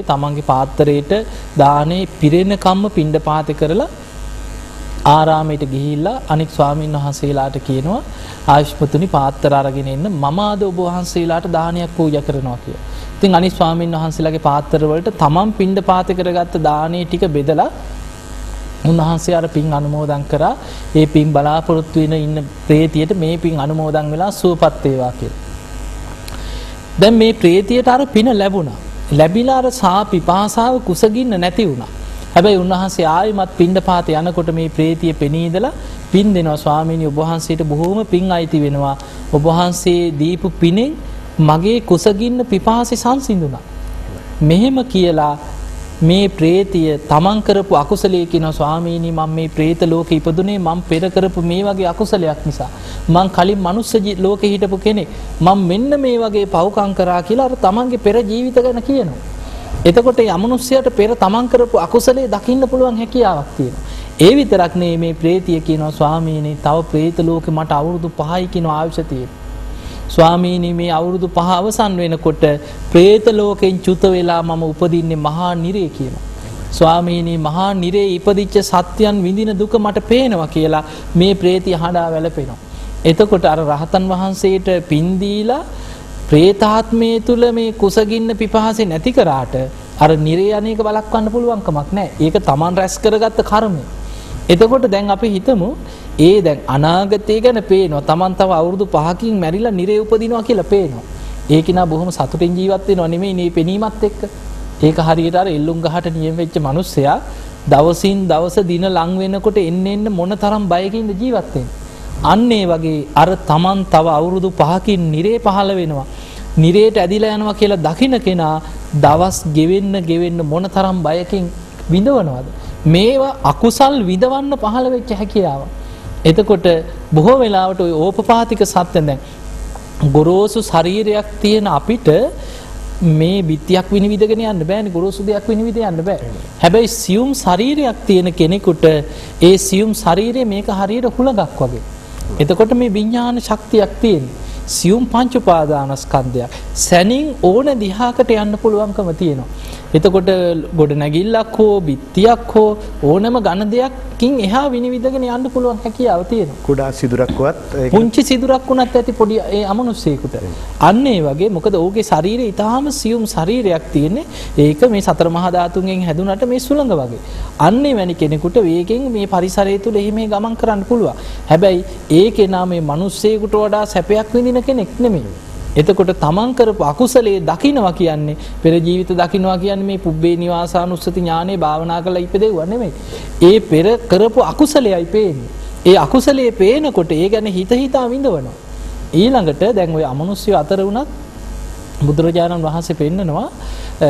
තමන්ගේ පාත්තරයට දානේ පිරෙනකම්ම පිණ්ඩපාත කරලා ආරාමයට ගිහිල්ලා අනික් ස්වාමීන් වහන්සේලාට කියනවා ආයුෂ්මතුනි පාත්තර අරගෙන එන්න මම අද ඔබ වහන්සේලාට දානයක් පූජා කරනවා කියලා. ඉතින් අනික් ස්වාමීන් වහන්සේලාගේ පාත්තර වලට තමන් පිණ්ඩපාත කරගත්ත දානේ ටික බෙදලා උන්වහන්සේ අර පින් අනුමෝදන් කරා ඒ පින් බලාපොරොත්තු වෙන ඉන්න ප්‍රේතියට මේ පින් අනුමෝදන් වෙලා සුවපත් වේවා කියලා. දැන් මේ ප්‍රේතියට අර පින ලැබුණා. ලැබිලා අර සා පිපාසාව කුසගින්න නැති වුණා. හැබැයි උන්වහන්සේ ආයිමත් පිණ්ඩපාත යනකොට මේ ප්‍රේතිය පෙනීදලා පින් දෙනවා ස්වාමීනි ඔබ වහන්සේට බොහෝම පින් අයිති වෙනවා. ඔබ වහන්සේ දීපු පිනෙන් මගේ කුසගින්න පිපාසෙ සංසිඳුණා. මෙහෙම කියලා මේ ප්‍රේතිය තමන් කරපු අකුසලයේ කියන ස්වාමීනි මම මේ ප්‍රේත ලෝකෙ ඉපදුනේ මම පෙර කරපු මේ වගේ අකුසලයක් නිසා. මං කලින් මනුස්ස ලෝකෙ හිටපු කෙනෙක්. මම මෙන්න මේ වගේ පව්කම් කරා කියලා අර තමන්ගේ පෙර ජීවිත ගැන කියනවා. එතකොට මේ අමනුෂ්‍යයට පෙර තමන් කරපු අකුසලයේ දකින්න පුළුවන් හැකියාවක් තියෙනවා. ඒ විතරක් නෙමේ මේ ප්‍රේතිය කියනවා ස්වාමීනි තව ප්‍රේත ලෝකෙ මට අවුරුදු 5යි කියන ආයුෂ තියෙනවා. ස්වාමීනී මේ අවුරුදු පහ අවසන් වෙනකොට പ്രേත ලෝකෙන් චුත වෙලා මම උපදින්නේ මහා නිරේ කියලා. ස්වාමීනී මහා නිරේ ඉපදිච්ච සත්‍යයන් විඳින දුක මට පේනවා කියලා මේ പ്രേතී හඬා වැළපෙනවා. එතකොට අර රහතන් වහන්සේට පින් දීලා പ്രേතාත්මයේ තුල මේ කුසගින්න පිපහසේ නැති කරාට අර නිරේ අනේක බලක්වන්න පුළුවන්කමක් නැහැ. ඒක Taman රැස් කරගත්ත කර්මය. එතකොට දැන් අපි හිතමු ඒ දැන් අනාගතය ගැන පේනවා. Taman තව අවුරුදු 5කින් මැරිලා නිරේ උපදිනවා කියලා පේනවා. ඒක නා බොහොම සතුටින් ජීවත් වෙනව නෙමෙයි මේ පෙනීමත් එක්ක. ඒක හරියට අර එල්ලුම් ගහට නියම වෙච්ච මිනිස්සයා දවසින් දවස දින ලං වෙනකොට එන්න එන්න මොන තරම් බයකින්ද ජීවත් වෙන්නේ. අන්න ඒ වගේ අර Taman තව අවුරුදු 5කින් නිරේ පහළ වෙනවා. නිරේට ඇදිලා යනවා කියලා දකින්න කෙනා දවස් ගෙවෙන්න ගෙවෙන්න මොන තරම් බයකින් විඳවනවද? මේවා අකුසල් විඳවන්න පහළ වෙච්ච හැකියාව. එතකොට බොහෝ වෙලාවට ඔය ඕපපාතික සත්‍ය දැන් ගොරෝසු ශරීරයක් තියෙන අපිට මේ බිත්තියක් විනිවිදගෙන යන්න බෑනේ ගොරෝසු දෙයක් විනිවිද යන්න බෑ. හැබැයි සියුම් ශරීරයක් තියෙන කෙනෙකුට ඒ සියුම් ශරීරය මේක හරියට හුලඟක් වගේ. එතකොට මේ විඥාන ශක්තියක් තියෙනවා. සියුම් පංච උපාදානස්කන්ධයක්. සැනින් ඕන දිහාකට යන්න පුළුවන්කම තියෙනවා. එතකොට ගොඩ නැගිල්ලක් හෝ බිත්තියක් හෝ ඕනම ගණ දෙයක්කින් එහා විනිවිදගෙන යන්න පුළුවන් හැකියාව තියෙන කුඩා සිදුරක්වත් පුංචි සිදුරක් වුණත් ඇති පොඩි ඒ අමනුස්සේකුට අන්න ඒ වගේ මොකද ඕගේ ශරීරය ඉතාම සියුම් ශරීරයක් තියෙන්නේ. ඒක මේ සතර මහධාතුන්ගෙන් හැදුනට මේ සුළඟ වගේ. අන්නේ වැනි කෙනෙකුට වේගෙන් මේ පරිසරය තුළ එහෙම ගමන් කරන්න පුළුවන්. හැබැයි ඒ කෙනා මේ මනුස්සේකුට වඩා සැපයක් විඳින කෙනෙක් නෙමෙයි එතකොට තමන් කරපු අකුසලයේ දකින්නවා කියන්නේ පෙර ජීවිත දකින්නවා කියන්නේ මේ පුබ්බේ නිවාසානුස්සති ඥානේ භාවනා කරලා ඉපදෙව්වා නෙමෙයි. ඒ පෙර කරපු අකුසලයයි පේන්නේ. ඒ අකුසලයේ පේනකොට ඒ ගැන හිත හිතා විඳවනවා. ඊළඟට දැන් ওই අමනුෂ්‍ය අතර වුණත් බුදුරජාණන් වහන්සේ පෙන්නනවා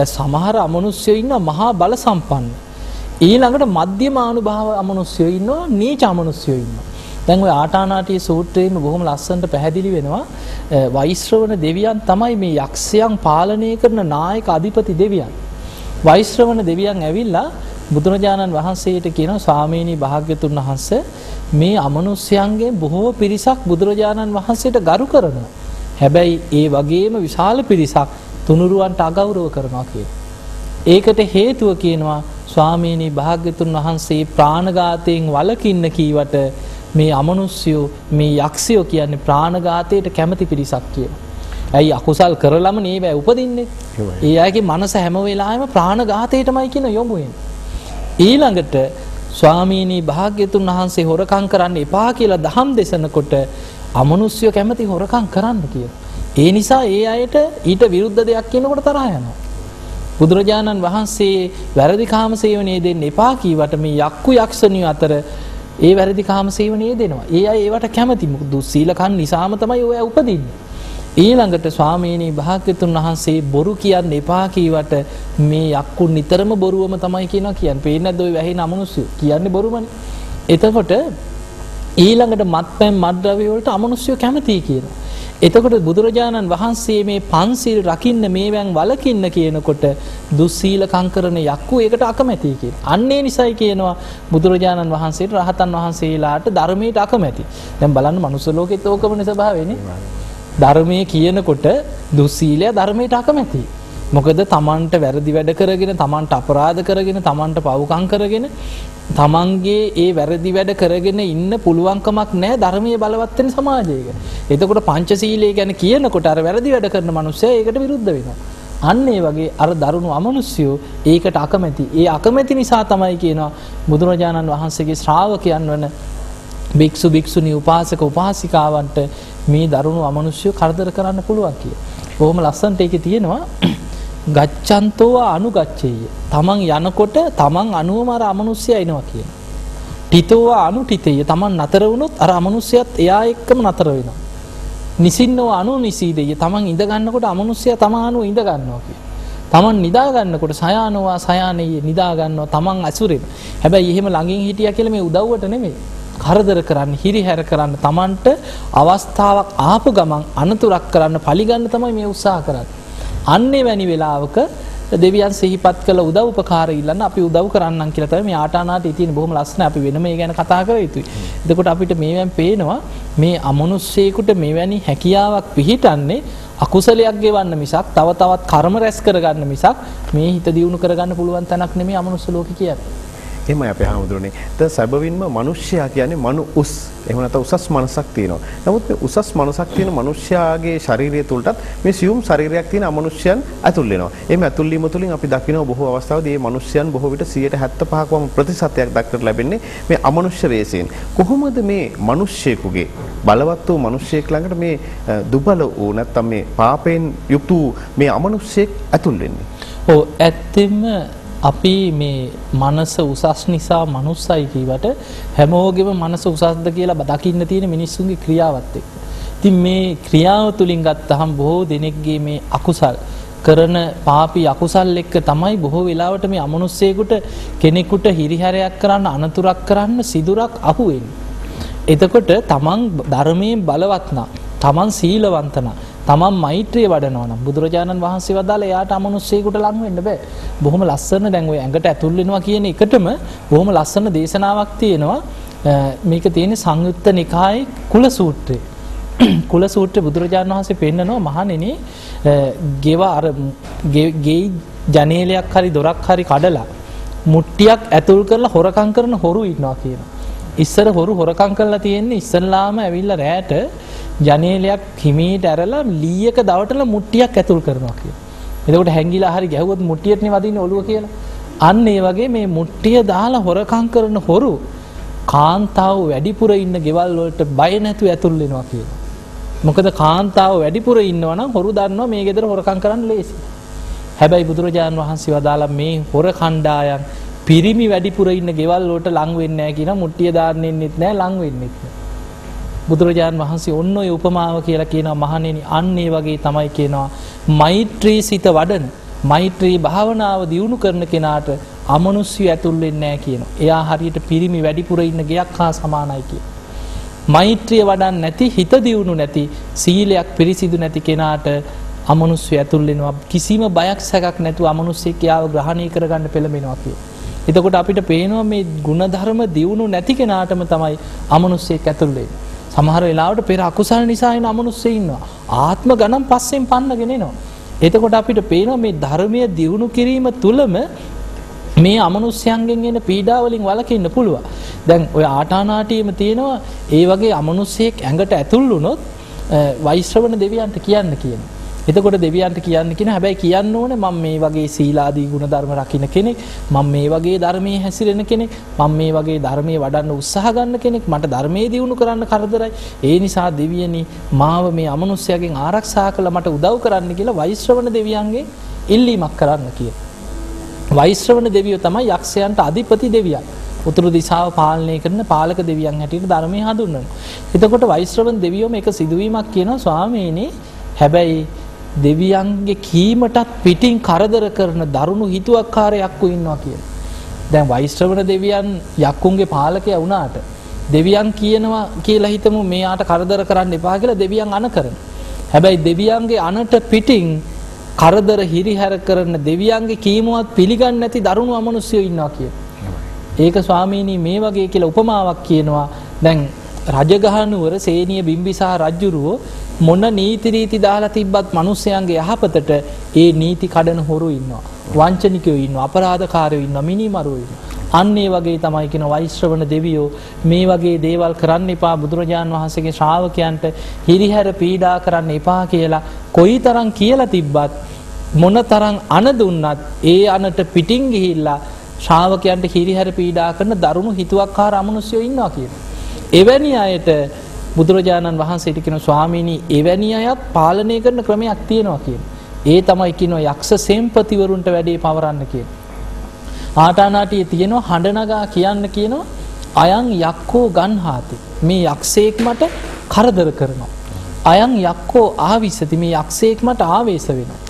සමහර අමනුෂ්‍යයෝ ඉන්නවා මහා බල සම්පන්න. ඊළඟට මධ්‍යමානුභාව අමනුෂ්‍යයෝ ඉන්නවා නීච අමනුෂ්‍යයෝ ඉන්නවා. දැන් ওই ආටානාටිය සූත්‍රයේම බොහොම ලස්සනට පැහැදිලි වෙනවා වෛශ්‍රවණ දෙවියන් තමයි මේ යක්ෂයන් පාලනය කරන නායක අධිපති දෙවියන්. වෛශ්‍රවණ දෙවියන් ඇවිල්ලා බුදුරජාණන් වහන්සේට කියන ස්වාමීනී භාග්‍යතුන් වහන්සේ මේ අමනුෂ්‍යයන්ගේ බොහෝ පිරිසක් බුදුරජාණන් වහන්සේට ගරු කරනවා. හැබැයි ඒ වගේම විශාල පිරිසක් තුනුරුවන්ට අගෞරව කරනවා කිය. ඒකට හේතුව කියනවා ස්වාමීනී භාග්‍යතුන් වහන්සේ ප්‍රාණඝාතයෙන් වලකින්න කීවට මේ අමනුස්්‍යයෝ මේ යක්ෂයෝ කියන්නේ ප්‍රාණඝාතයට කැමති පිරිසක් කිය. ඇයි අකුසල් කරලම නේ බෑ උපදින්නේ ඒ අයගේ මනස හැම වෙලාම ප්‍රාණඝාතයටමයි කියන යොමුුවෙන්. ඊළඟට ස්වාමීනී භාග්‍යතුන් වහන්සේ හොරකං කරන්න එපා කියලා දහම් දෙසනකොට අමනුස්්‍යයෝ කැමති හොරකං කරන්න කිය. ඒ නිසා ඒ අයට ඊට විරුද්ධ දෙයක් කියනකොට තරහ යනවා. බුදුරජාණන් වහන්සේ වැරදි කාම සේවනයේ දෙන්න එපා කීවට මේ යක්කු යක්ෂණය අතර ඒ වැරදි කාම සේවනයේ දෙනවා. ඒ අය ඒවට කැමති මුදු සීලකන් නිසාම තමයි ඔය උපදින්නේ. ඊළඟට ස්වාමීනී භාග්‍යතුන් වහන්සේ බොරු කියන්න එපා කීවට මේ යක්කු නිතරම බොරුවම තමයි කියනවා කියන්න පේන්නේ නැද්ද ඔය වැහි අමනුෂ්‍ය කියන්නේ බොරුමනේ. එතකොට ඊළඟට මත්පැන් මත්ද්‍රව්‍ය වලට අමනුෂ්‍යෝ කැමතියි කියනවා. එතකොට බුදුරජාණන් වහන්සේ මේ පන්සිල් රකින්න මේවැන් වලකින්න කියනකොට දුස්සීලකම් කරන යක්කු ඒකට අකමැති කියලා. අන්නේ නිසයි කියනවා බුදුරජාණන් වහන්සේට රහතන් වහන්සේලාට ධර්මයට අකමැති. දැන් බලන්න මනුස්ස ලෝකෙත් ඕකමනේ ස්වභාවයනේ. ධර්මයේ කියනකොට දුස්සීලය ධර්මයට අකමැති. මොකද තමන්ට වැරදි වැඩ කරගෙන තමන්ට අපරාධ කරගෙන තමන්ට පවුකම් කරගෙන තමන්ගේ ඒ වැරදි වැඩ කරගෙන ඉන්න පුළුවන්කමක් නෑ ධර්මය බලවත් වෙන සමාජයක. එතකොට පංචශීලයේ ගැන කියනකොට අර වැරදි වැඩ කරන මිනිස්සයා ඒකට විරුද්ධ වෙනවා. අන්න ඒ වගේ අර දරුණු අමනුෂ්‍යයෝ ඒකට අකමැති. ඒ අකමැති නිසා තමයි කියනවා බුදුරජාණන් වහන්සේගේ ශ්‍රාවකයන් වන භික්ෂු භික්ෂුණී උපාසක උපාසිකාවන්ට මේ දරුණු අමනුෂ්‍යයෝ කරදර කරන්න පුළුවන් කිය. බොහොම ලස්සනට ඒකේ තියෙනවා ගච්ඡන්තෝව අනුගච්ඡේය. තමන් යනකොට තමන් අනුවම අර අමනුෂ්‍යය එනවා කියන. ටිතෝව අනුටිතේය. තමන් නතර වුණොත් අර අමනුෂ්‍යයත් එයා එක්කම නතර වෙනවා. නිසින්නව අනු නිසීදය. තමන් ඉඳ ගන්නකොට අමනුෂ්‍යය තම අනුව ඉඳ ගන්නවා කිය. තමන් නිදා ගන්නකොට සයානවා සයානයේ නිදා ගන්නවා තමන් ඇසුරෙන්. හැබැයි එහෙම ළඟින් හිටියා කියලා මේ උදව්වට නෙමෙයි. කරදර කරන්න හිරිහැර කරන්න තමන්ට අවස්ථාවක් ආපු ගමන් අනතුරක් කරන්න පලිගන්න තමයි මේ උත්සාහ කරන්න. අන්නේ වැනි වෙලාවක දෙවියන් සිහිපත් කළ උදව් උපකාර ඉල්ලන්න අපි උදව් කරන්න කියලා තමයි මේ ආටානාට ඉතින් බොහොම ලස්සන අපි වෙන මේ ගැන කතා කර යුතුයි. එතකොට අපිට මේවෙන් පේනවා මේ අමනුෂ්‍යයෙකුට මෙවැනි හැකියාවක් පිහිටන්නේ අකුසලයක් ගෙවන්න මිසක් තව තවත් කර්ම රැස් කරගන්න මිසක් මේ හිත දියුණු කරගන්න පුළුවන් තැනක් නෙමෙයි අමනුෂ්‍ය ලෝකේ කියන්නේ. එහෙමයි අපේ හාමුදුරනේ. ද සැබවින්ම මිනිස්සයා කියන්නේ මනු උස්. එහෙම නැත්නම් උසස් මනසක් තියෙනවා. නමුත් මේ උසස් මනසක් තියෙන මිනිස්සයාගේ ශාරීරිය තුලටත් මේ සියුම් ශරීරයක් තියෙන අමනුෂ්‍යයන් ඇතුල් වෙනවා. එහෙම ඇතුල් වීම තුලින් අපි දකිනවා බොහෝ අවස්ථාවලදී මේ මිනිස්සයන් බොහෝ විට 175ක වම ප්‍රතිශතයක් දක්නට ලැබෙන්නේ මේ අමනුෂ්‍ය වේසයෙන්. කොහොමද මේ මිනිස්සෙකුගේ බලවත් වූ මිනිස්සෙක් ළඟට මේ දුබල වූ නැත්නම් මේ පාපයෙන් යුක්ත වූ මේ අමනුෂ්‍යෙක් ඇතුල් වෙන්නේ? ඔව් ඇත්තෙම අපි මේ මනස උසස් නිසා මනුස්සයි කීවට හැමෝගෙම මනස උසස්ද කියලා දකින්න තියෙන මිනිස්සුන්ගේ ක්‍රියාවත් එක්ක. ඉතින් මේ ක්‍රියාව තුලින් ගත්තහම බොහෝ දෙනෙක්ගේ මේ අකුසල් කරන පාපී අකුසල් එක්ක තමයි බොහෝ වෙලාවට මේ අමනුස්සයෙකුට කෙනෙකුට හිරිහැරයක් කරන්න අනතුරක් කරන්න සිදුරක් අහු වෙන්නේ. එතකොට තමන් ධර්මයෙන් බලවත් නම් තමන් සීලවන්ත නම් තමන් මෛත්‍රිය වඩනවා නම් බුදුරජාණන් වහන්සේ වදාළ එයාට අමනුස්සයෙකුට ලං වෙන්න බෑ. බොහොම ලස්සන දැන් ඔය ඇඟට ඇතුල් වෙනවා කියන එකටම බොහොම ලස්සන දේශනාවක් තියෙනවා. මේක තියෙන සංයුත්ත නිකායේ කුල සූත්‍රය. කුල සූත්‍රය බුදුරජාණන් වහන්සේ පෙන්නනවා මහණෙනි ගෙව අර ගෙයි ජනේලයක් හරි දොරක් හරි කඩලා මුට්ටියක් ඇතුල් කරලා හොරකම් කරන හොරු ඉන්නවා කියනවා. ඉස්සර හොරු හොරකම් කරලා තියෙන්නේ ඉස්සල්ලාම ඇවිල්ලා රැට ජනේලයක් හිමීට ඇරලා ලීයක දවටල මුට්ටියක් ඇතුල් කරනවා කිය. එතකොට හැංගිලා හරි ගැහුවොත් මුට්ටියටනේ වදින්නේ ඔළුව කියලා. අන්න ඒ වගේ මේ මුට්ටිය දාලා හොරකම් කරන හොරු කාන්තාව වැඩිපුර ඉන්න ගෙවල් වලට බය නැතුව ඇතුල් වෙනවා කියලා. මොකද කාන්තාව වැඩිපුර ඉන්නවා නම් හොරු දන්නවා මේ ගෙදර හොරකම් කරන්න ලේසි. හැබැයි බුදුරජාණන් වහන්සේ වදාලා මේ හොර කණ්ඩායම් පිරිමි වැඩිපුර ඉන්න ගෙවල් වලට ලං වෙන්නේ නැහැ කියන මුට්ටිය දාන්නෙන්නෙත් නැහැ ලං වෙන්නෙත් නැහැ. බුදුරජාණන් වහන්සේ ඔන්න ඔය උපමාව කියලා කියනවා මහණෙනි අන්න ඒ වගේ තමයි කියනවා මෛත්‍රී සිත වඩන මෛත්‍රී භාවනාව දියුණු කරන කෙනාට අමනුෂ්‍ය ඇතුල් වෙන්නේ නැහැ කියනවා. එයා හරියට පිරිමි වැඩිපුර ඉන්න ගෙයක් හා සමානයි කියන. මෛත්‍රිය වඩන් නැති හිත දියුණු නැති සීලයක් පිරිසිදු නැති කෙනාට අමනුෂ්‍ය ඇතුල් වෙනවා කිසිම බයක් සැකක් නැතුව අමනුෂ්‍යෙක් යාව ග්‍රහණය කරගන්න පෙළඹෙනවා කියලා. එතකොට අපිට පේනවා මේ ಗುಣධර්ම දියුණු නැති කෙනාටම තමයි අමනුෂ්‍යෙක් ඇතුල් වෙන්නේ. සමහර වෙලාවට පෙර අකුසල නිසා එන අමනුස්සේ ඉන්නවා. ආත්ම ගණන් පස්සෙන් පන්නගෙන එනවා. එතකොට අපිට පේනවා මේ ධර්මය දියුණු කිරීම තුළම මේ අමනුස්්‍යයන්ගෙන් එන පීඩාවලින් වලකින්න පුළුව. දැන් ඔය ආටානාටියම තියෙනවා ඒ වගේ අමනුස්සයෙක් ඇඟට ඇතුල්ලුනොත් වෛශ්‍රවණ දෙවියන්ට කියන්න කියන. එතකොට දෙවියන්ට කියන්න කියෙන හැබැයි කියන්න ඕන මං මේ වගේ සීලාදී ගුණ ධර්ම රකින කෙනෙක් මං මේ වගේ ධර්මය හැසිරෙන කෙනෙක් මං මේ වගේ ධර්මය වඩන්න උත්සාහගන්න කෙනෙක් මට ධර්මය දියුණු කරන්න කරදරයි ඒ නිසා දෙවියනි මාව මේ අමනුස්්‍යයගෙන් ආරක්ෂා කළ මට උදව් කරන්න කියලා වෛශ්‍රවණ දෙවියන්ගේ ඉල්ලීමක් කරන්න කිය. වෛශ්‍රවණ දෙවියෝ තමයි යක්ෂයන්ට අධිපති දෙවියන්. උතුරු දිසාව පාලනය කරන පාලක දෙවියන් හැටියට ධර්මය හඳුන්නන. එතකොට වෛශ්‍රවන් දෙවියෝම එක සිදුවීමක් කියන ස්වාමීනි හැබැයි දෙවියන්ගේ කීමටත් පිටින් කරදර කරන දරුණු හිතුවක්කාරයක්කු ඉන්නවා කිය. දැන් වෛශ්‍රවන දෙවියන් යක්කුන්ගේ පාලකය වුණාට. දෙවියන් කියනවා කියලා හිතමු මේයාට කරදර කරන්න එපා කියලා දෙවියන් අන කරන. හැබැයි දෙවියන්ගේ අනට පිටිං කරදර හිරිහැර කරන දෙවියන්ගේ කීමුවත් පිළිගන්න නැති දරුණු අමනුස්්‍යයෝ ඉන්නවා කිය. ඒක ස්වාමීණී මේ වගේ කියලා උපමාවක් කියනවා දැන් රජගහනුවර සේනිය බිම්බිසා රජ්ජුරුවෝ මොන නීති රීති දාලා තිබ්බත් මිනිස්සයන්ගේ යහපතට ඒ නීති කඩන හොරු ඉන්නවා. වංචනිකයෝ ඉන්නවා, අපරාධකාරයෝ ඉන්නවා, මිනිමරුවෝ ඉන්නවා. අන්න ඒ වගේ තමයි කියන වෛශ්‍රවණ දෙවියෝ මේ වගේ දේවල් කරන්න එපා බුදුරජාන් වහන්සේගේ ශ්‍රාවකයන්ට හිරිහැර පීඩා කරන්න එපා කියලා කොයිතරම් කියලා තිබ්බත් මොන තරම් අන දුන්නත් ඒ අනට පිටින් ගිහිල්ලා ශ්‍රාවකයන්ට හිරිහැර පීඩා කරන දරුණු හිතුවක්කාර අමනුෂ්‍යයෝ ඉන්නවා කියලා. එවැනි අයට බුදුරජාණන් වහන්සේට කියන ස්වාමීනී එවැනි අයත් පාලනය කරන ක්‍රමයක් තියෙනවා කියන. ඒ තමයි කියනවා යක්ෂ සෙම්පතිවරුන්ට වැඩේ පවරන්න කියන. ආටානාටිය තියෙනවා හඬනගා කියන්න කියනවා අයන් යක්කෝ ගන්හාති. මේ යක්ෂයෙක් මට කරදර කරනවා. අයන් යක්කෝ ආවිසති මේ යක්ෂයෙක් මට ආවේශ වෙනවා.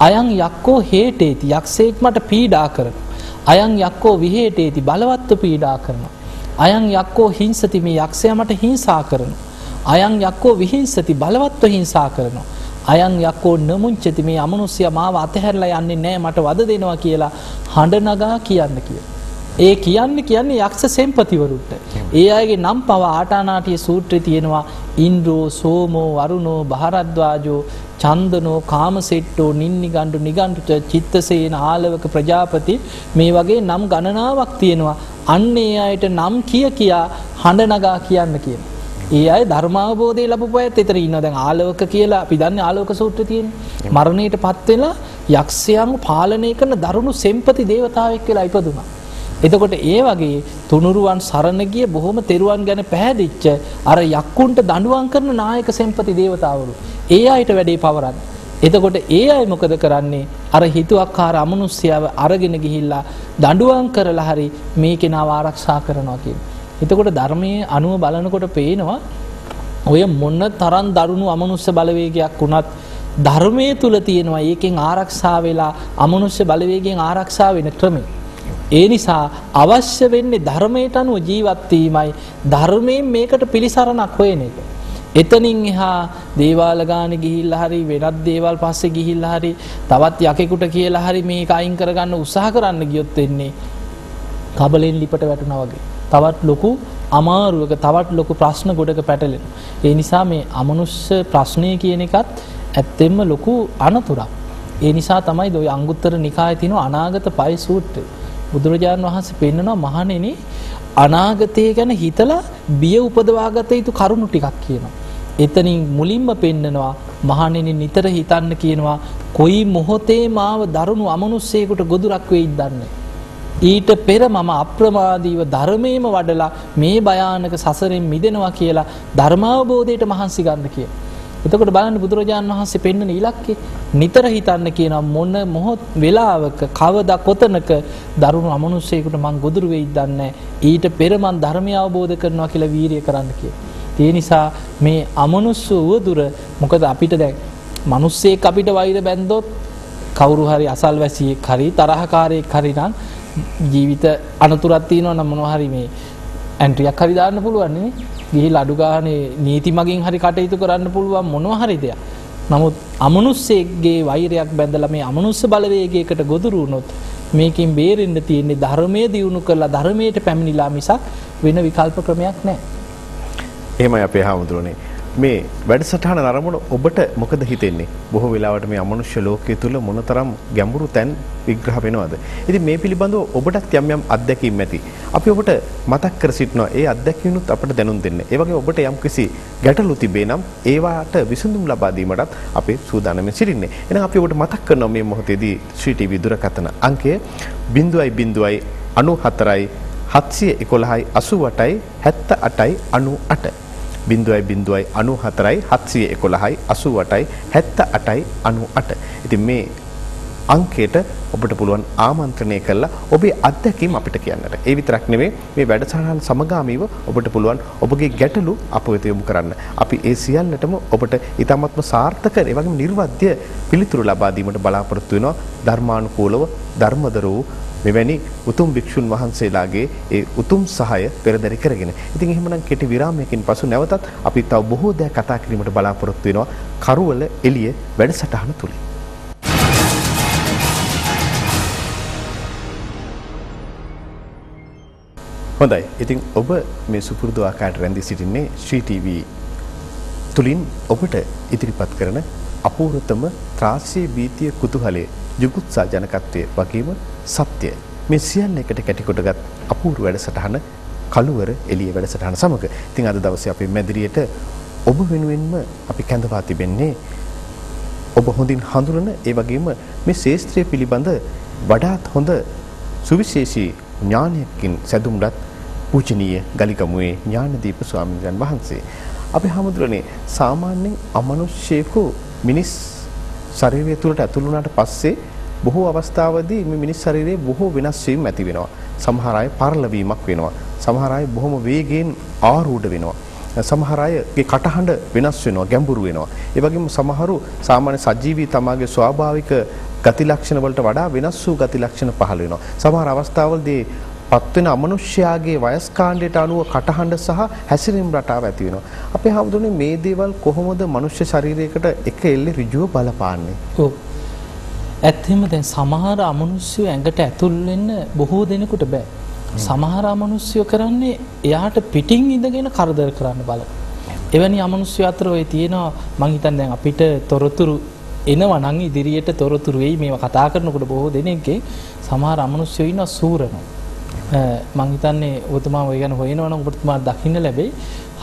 අයන් යක්කෝ හේටේති යක්ෂයෙක් මට පීඩා කරනවා. අයන් යක්කෝ විහේටේති බලවත්ව පීඩා කරනවා. අයන් යක්කෝ හිංසති මේ යක්ෂයා මට හිංසා කරනවා. අයන් යක්කෝ විහිංසති බලවත්ව හිංසා කරනවා. අයන් යක්කෝ නමුංචති මේ අමනුස්්‍යය මාව අතහැරලා යන්නේ නෑ මට වද දෙනවා කියලා හඬනගා කියන්න කිය. ඒ කියන්න කියන්නේ යක්ෂ සෙම්පතිවරුට. ඒ අයගේ නම් පව ආටානාටිය සූත්‍රය තියෙනවා ඉන්ද්‍රෝ සෝමෝ වරුණෝ භාරද්වාජෝ චන්දනෝ කාමසෙට්ටෝ නින්නි ගණ්ඩු නිගණ්ඩුට චිත්තසේන ආලවක ප්‍රජාපති මේ වගේ නම් ගණනාවක් තියෙනවා අන්නේ අයට නම් කිය කියා හඬනගා කියන්න කියන. ඒ අය ධර්මාවබෝධය ලබපු ඇත් එතර ඉන්න දැන් ආලෝක කියලා අපි දන්නේ ආලෝක සූත්‍රය තියෙන්නේ. මරණයට පත් වෙලා යක්ෂයන් පාලනය කරන දරුණු සෙම්පති දේවතාවෙක් කියලා ඉපදුනා. එතකොට ඒ වගේ තුනුරුවන් සරණ ගිය බොහොම තෙරුවන් ගැන පැහැදිච්ච අර යක්කුන්ට දඬුවම් කරන නායක සෙම්පති දේවතාවරු. ඒ අයට වැඩේ පවරන්න. එතකොට ඒ අය මොකද කරන්නේ අර හිතුවක්කාර අමනුස්්‍යාව අරගෙන ගිහිල්ලා දඩුවන් කරලා හරි මේ කෙනාව ආරක්ෂා කරනවා කිය. එතකොට ධර්මය අනුව බලනකොට පේනවා ඔය මොන්න තරන් දරුණු අමනුස්්‍ය බලවේගයක් වුණත් ධර්මය තුළ තියෙනවා ඒකෙන් ආරක්ෂා වෙලා අමනුෂ්‍ය බලවේගෙන් ආරක්ෂා වෙන ක්‍රමේ. ඒ නිසා අවශ්‍ය වෙන්නේ ධර්මයට අනුව ජීවත්වීමයි ධර්මයෙන් මේකට පිළිසරණක් හොයන එක. එතනින් එහා දේවාලගාන ගිහිල්ල හරි වෙනත් දේවල් පස්සේ ගිහිල්ල හරි තවත් යකෙකුට කියලා හරි මේ අයින් කරගන්න උත්සාහ කරන්න ගියොත් වෙන්නේ කබලෙන් ලිපට වැටුණ වගේ. තවත් ලොකු අමාරුවක තවත් ලොකු ප්‍රශ්න ගොඩක පැටලෙන. ඒ නිසා මේ අමනුෂ්‍ය ප්‍රශ්නය කියන එකත් ඇත්තෙම්ම ලොකු අනතුරක්. ඒ නිසා තමයි දොයි අංගුත්තර නිකාය තින අනාගත පයි සූට්ට. බුදුරජාණන් වහන්සේ පෙන්න්නනවා මහනෙන අනාගතය ගැන හිතලා බිය උපදවාගත යුතු කරුණු ටිකක් කියනවා. එතනින් මුලින්ම පෙන්නනවා මහනෙන නිතර හිතන්න කියනවා කොයි මොහොතේ මාව දරුණු අමනුස්සේකුට ගොදුරක් වෙයි දන්නේ. ඊට පෙර මම අප්‍රමාදීව ධර්මයම වඩලා මේ භයානක සසරෙන් මිදෙනවා කියලා ධර්මාවබෝධයට මහන්සි ගන්න කිය. එතකොට බලන්න බුදුරජාණන් වහන්සේ පෙන්වන ඉලක්කේ නිතර හිතන්න කියන මොන මොහොත් වෙලාවක කවදා කොතනක දරුණු අමනුස්සයෙකුට මං ගොදුරු වෙයි දන්නේ ඊට පෙර මං ධර්මය අවබෝධ කරනවා කියලා වීරිය කරන්න කිය. ඒ නිසා මේ අමනුස්ස වුවදුර මොකද අපිට දැන් මිනිස්සෙක් අපිට වෛර බැන්දොත් කවුරු හරි අසල්වැසියෙක් හරි තරහකාරයෙක් හරි නම් ජීවිත අනතුරක් තියෙනවා නම් මොනවා හරි මේ ඇන්ට්‍රියක් හරි දාන්න පුළුවන් නේ ගිහිල්ලා අඩු ගානේ නීති මගින් හරි කටයුතු කරන්න පුළුවන් මොනවා හරි දෙයක්. නමුත් අමනුස්සයෙක්ගේ වෛරයක් බැඳලා මේ අමනුස්ස බලවේගයකට ගොදුරු වුණොත් මේකෙන් බේරෙන්න තියෙන්නේ ධර්මයේ දියුණු කරලා ධර්මයට පැමිණිලා මිසක් වෙන විකල්ප ක්‍රමයක් නැහැ. එහෙමයි අපේ හාමුදුරනේ. මේ වැඩසටහන නරමුණ ඔබට මොකද හිතෙන්නේ? බොහෝ වෙලාවට මේ අමනුෂ්‍ය ලෝකයේ තුල මොනතරම් ගැඹුරු තැන් විග්‍රහ වෙනවද? ඉතින් මේ පිළිබඳව ඔබටත් යම් යම් අත්දැකීම් ඇති. අපි ඔබට මතක් කර සිටිනවා ඒ අත්දැකීම්නුත් අපට දැනුම් දෙන්න. ඒ වගේ ඔබට යම් කිසි ගැටලු තිබේ නම් ඒවාට විසඳුම් ලබා දීමටත් අපි සූදානම්ව සිටින්නේ. එහෙනම් අපි ඔබට මතක් කරනවා මේ මොහොතේදී ශ්‍රී ටීවී දුරකථන අංකය 0.0 94යි 711යි 88යි 78යි 98 බිඳුවයි බිඳුවයි අනු හතරයි හත්සිය එකොළහයි අසුවටයි හැත්ත අටයි අනු අට. ඉතින් මේ අංකයට ඔබට පුළුවන් ආමන්ත්‍රණය කරලා ඔබේ අත්දැකීම් අපිට කියන්නට. ඒ විතරක් නෙවෙයි මේ වැඩසටහන සමගාමීව ඔබට පුළුවන් ඔබගේ ගැටලු අප වෙත යොමු කරන්න. අපි ඒ සියල්ලටම ඔබට ඊටමත්ම සාර්ථක ඒ වගේම නිර්වද්‍ය පිළිතුරු ලබා දීමට බලාපොරොත්තු වෙනවා ධර්මානුකූලව ධර්මදරෝ මෙවැනි උතුම් භික්ෂුන් වහන්සේලාගේ ඒ උතුම් සහාය පෙරදරි කරගෙන. ඉතින් එහෙමනම් කෙටි විරාමයකින් පසු නැවතත් අපි තව බොහෝ දෑ කතා කිරීමට බලාපොරොත්තු වෙනවා කරුවල එළිය වැඩසටහන තුලින්. හොඳයි. ඉතින් ඔබ මේ සුපුරුදු ආකාරයට රැඳී සිටින්නේ ශ්‍රී ටීවී තුලින් ඔබට ඉදිරිපත් කරන අපූර්වතම ත්‍රාස්‍ය බීතිය කුතුහලයේ ජුගුත්සා ජනකත්වයේ වගේම සත්‍ය මේ සියල්ල එකට කැටිකොටගත් අපූර්ව වැඩසටහන කළුවර එළිය වැඩසටහන සමග. ඉතින් අද දවසේ අපේ මැදිරියට ඔබ වෙනුවෙන්ම අපි කැඳවා තිබෙන්නේ ඔබ හොඳින් හඳුනන ඒ වගේම මේ ශේස්ත්‍රය පිළිබඳ වඩාත් හොඳ සුවිශේෂී ඥානයකින් සැදුම්ලත් පූජනීය ගලිකමුවේ ඥානදීප ස්වාමීන් වහන්සේ. අපි හැමදෙරනේ සාමාන්‍යයෙන් අමනුෂ්‍යයෙකු මිනිස් ශරීරය තුළට ඇතුළු වුණාට පස්සේ බොහෝ අවස්ථාවදී මේ මිනිස් ශරීරයේ බොහෝ වෙනස් වීම් ඇති වෙනවා. සමහර අය පරලවීමක් වෙනවා. සමහර අය බොහොම වේගයෙන් ආරූඪ වෙනවා. සමහර අයගේ කටහඬ වෙනස් වෙනවා ගැඹුරු වෙනවා. ඒ වගේම සමහරු සාමාන්‍ය සජීවී තමාගේ ස්වාභාවික ගති ලක්ෂණ වලට වඩා වෙනස් වූ ගති ලක්ෂණ පහළ වෙනවා. සමහර අවස්ථාවලදී පත්වෙන අමනුෂ්‍යයාගේ වයස් කාණ්ඩයට අනුව කටහඬ සහ හැසිරීම් රටාව ඇති වෙනවා. අපේ හැමෝටම මේ දේවල් කොහොමද මනුෂ්‍ය ශරීරයකට එක එල්ලේ ඍජුව බලපාන්නේ? ඔව්. ඇත්තෙම දැන් සමහර අමනුෂ්‍යය ඇඟට ඇතුල් වෙන්න බොහෝ දෙනෙකුට බෑ. සමහර අමනුෂ්‍යය කරන්නේ එයාට පිටින් ඉඳගෙන කරදර කරන්න බලන. එවැනි අමනුෂ්‍ය අතර ඔය තියෙනවා මං හිතන්නේ දැන් අපිට තොරතුරු එනවා නම් ඉදිරියට තොරතුරු වෙයි මේවා කතා කරනකොට බොහෝ දෙනෙක්ගේ සමහර අමනුෂ්‍යයෝ ඉන්නවා සූරනවා. මං හිතන්නේ ඔබතුමා ඔය ගැන හොයනවා නම් ඔබතුමා දකින්න ලැබෙයි.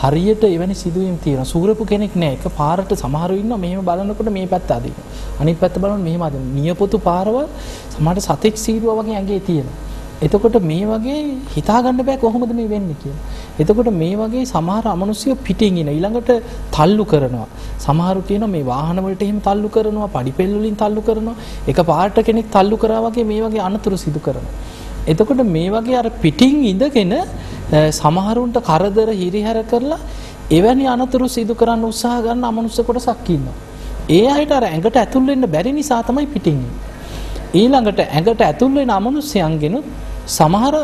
හරියට එවැනි සිදුවීම් තියෙනවා. සූරපු කෙනෙක් නෑ. එක පාරට සමහරව ඉන්නවා මෙහෙම බලනකොට මේ පැත්ත අදිනවා. අනිත් පැත්ත බලනකොට මෙහෙම අදිනවා. නියපොතු පාරවල් සමහරට සතෙක් සීරුවා වගේ ඇඟේ තියෙනවා. එතකොට මේ වගේ හිතාගන්න බෑ කොහොමද මේ වෙන්නේ කියලා. එතකොට මේ වගේ සමහර අමනුෂ්‍යය පිටින් ඉන ඊළඟට තල්ලු කරනවා. සමහරු කියනවා මේ වාහන වලට එහෙම තල්ලු කරනවා, පඩිපෙල් වලින් තල්ලු කරනවා. එක පාට කෙනෙක් තල්ලු කරා වගේ මේ වගේ අනතුරු සිදු කරනවා. එතකොට මේ වගේ අර පිටින් ඉඳගෙන සමහරුන්ට කරදර හිරිහැර කරලා එවැනි අනතුරු සිදු කරන්න උත්සාහ ගන්න අමනුෂ්‍ය කොටසක් ඉන්නවා. ඒ අයට අර ඇඟට ඇතුල් වෙන්න බැරි නිසා තමයි පිටින් ඊළඟට ඇඟට ඇතුල් වෙන අමනුෂ්‍යයන්ගෙනුත් සමහර